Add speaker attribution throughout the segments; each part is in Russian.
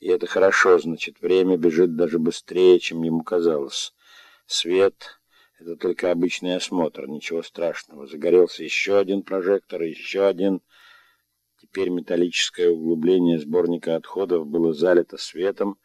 Speaker 1: И это хорошо, значит, время бежит даже быстрее, чем ему казалось. Свет — это только обычный осмотр, ничего страшного. Загорелся еще один прожектор, еще один... Теперь металлическое углубление сборника отходов было залито светом,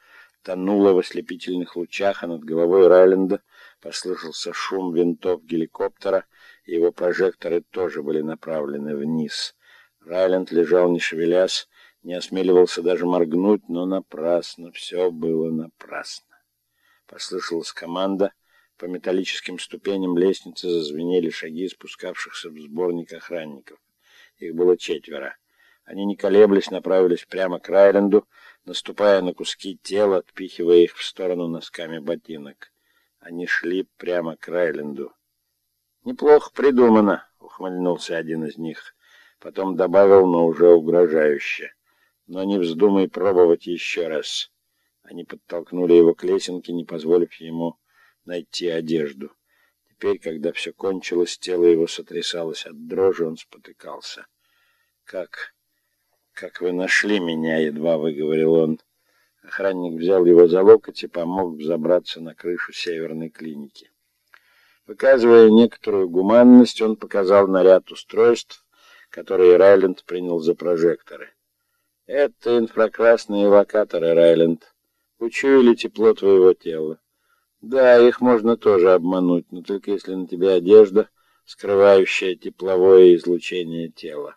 Speaker 1: тонуло в ослепительных лучах, а над головой Райленда послышался шум винтов геликоптера, и его прожекторы тоже были направлены вниз. Райленд лежал не шевелясь, не осмеливался даже моргнуть, но напрасно, все было напрасно. Послышалась команда, по металлическим ступеням лестницы зазвенели шаги спускавшихся в сборник охранников. Их было четверо. Они, не колеблясь, направились прямо к Райленду, наступая на куски тела, отпихивая их в сторону носками ботинок. Они шли прямо к Райленду. «Неплохо придумано», — ухмыльнулся один из них. Потом добавил, но уже угрожающе. «Но не вздумай пробовать еще раз». Они подтолкнули его к лесенке, не позволив ему найти одежду. Теперь, когда все кончилось, тело его сотрясалось от дрожи, он спотыкался. «Как? Как вы нашли меня?» — едва выговорил он. Охранник взял его за локоть и помог взобраться на крышу северной клиники. Выказывая некоторую гуманность, он показал наряд устройств, которые Райленд принял за прожекторы. «Это инфракрасные локаторы, Райленд. Учуяли тепло твоего тела. Да, их можно тоже обмануть, но только если на тебе одежда, скрывающая тепловое излучение тела.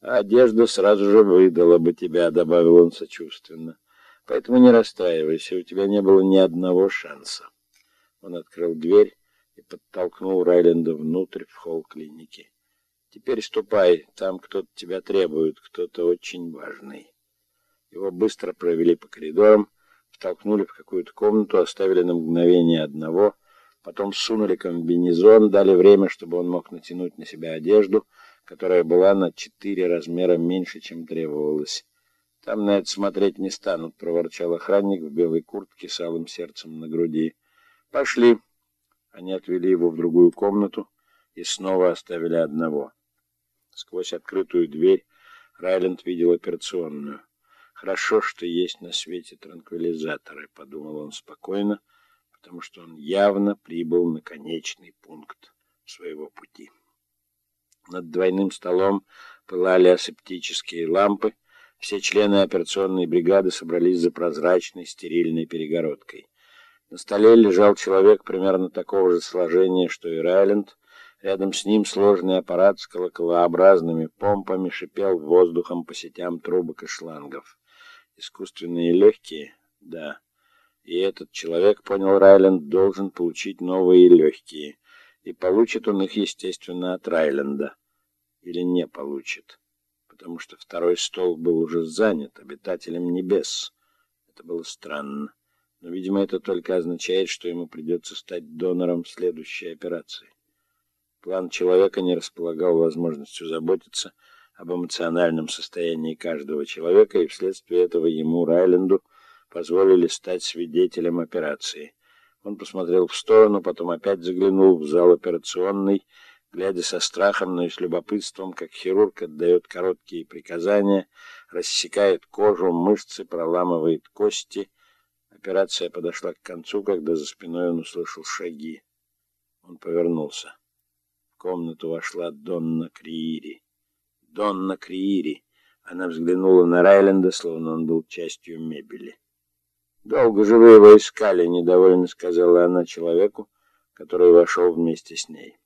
Speaker 1: А одежда сразу же выдала бы тебя, добавил он сочувственно. Поэтому не расстраивайся, у тебя не было ни одного шанса. Он открыл дверь и подтолкнул Райленда внутрь в холл клиники. Теперь ступай, там кто-то тебя требует, кто-то очень важный. Его быстро провели по коридорам, втолкнули в какую-то комнату, оставили на мгновение одного, потом сунули комбинезон, дали время, чтобы он мог натянуть на себя одежду, которая была на четыре размера меньше, чем требовалось. «Там на это смотреть не станут», — проворчал охранник в белой куртке с алым сердцем на груди. «Пошли». Они отвели его в другую комнату и снова оставили одного. Сквозь открытую дверь Райленд видел операционную. Хорошо, что есть на свете транквилизаторы, подумал он спокойно, потому что он явно прибыл на конечный пункт своего пути. Над двойным столом пылали асептические лампы. Все члены операционной бригады собрались за прозрачной стерильной перегородкой. На столе лежал человек примерно такого же сложения, что и Райленд. Рядом с ним сложный аппарат с колоколообразными помпами шипел воздухом по сетям трубок и шлангов. Искусственные легкие? Да. И этот человек, понял Райленд, должен получить новые легкие. И получит он их, естественно, от Райленда. Или не получит. Потому что второй стол был уже занят обитателем небес. Это было странно. Но, видимо, это только означает, что ему придется стать донором следующей операции. План человека не располагал возможностью заботиться об эмоциональном состоянии каждого человека, и вследствие этого ему, Райленду, позволили стать свидетелем операции. Он посмотрел в сторону, потом опять заглянул в зал операционный, глядя со страхом, но и с любопытством, как хирург отдает короткие приказания, рассекает кожу, мышцы, проламывает кости. Операция подошла к концу, когда за спиной он услышал шаги. Он повернулся. Комнату вошла Донна Криири. Донна Криири. Она взглянула на Райленда, словно он был частью мебели. «Долго же вы его искали», — недовольно сказала она человеку, который вошел вместе с ней.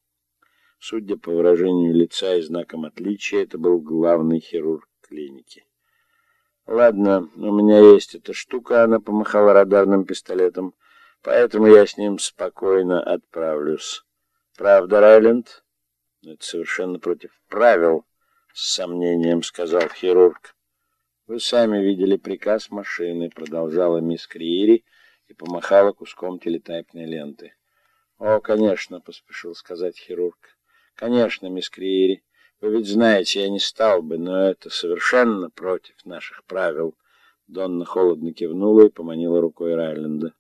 Speaker 1: Судя по выражению лица и знакам отличия, это был главный хирург клиники. «Ладно, у меня есть эта штука», — она помахала радарным пистолетом, «поэтому я с ним спокойно отправлюсь. Правда, Райленд?» «Это совершенно против правил», с сомнением сказал хирург. Вы сами видели приказ машины, продолжала мисс Криери и помахала куском телетайпной ленты. О, конечно, поспешил сказать хирург. Конечно, мисс Криери. Вы ведь знаете, я не стал бы, но это совершенно против наших правил. Донна холодно кивнула и поманила рукой Райленда.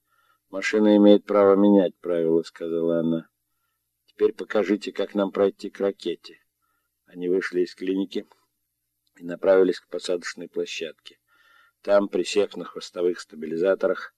Speaker 1: «Машина имеет право менять правила», — сказала она. «Теперь покажите, как нам пройти к ракете». Они вышли из клиники и направились к посадочной площадке. там, присев на хвостовых стабилизаторах,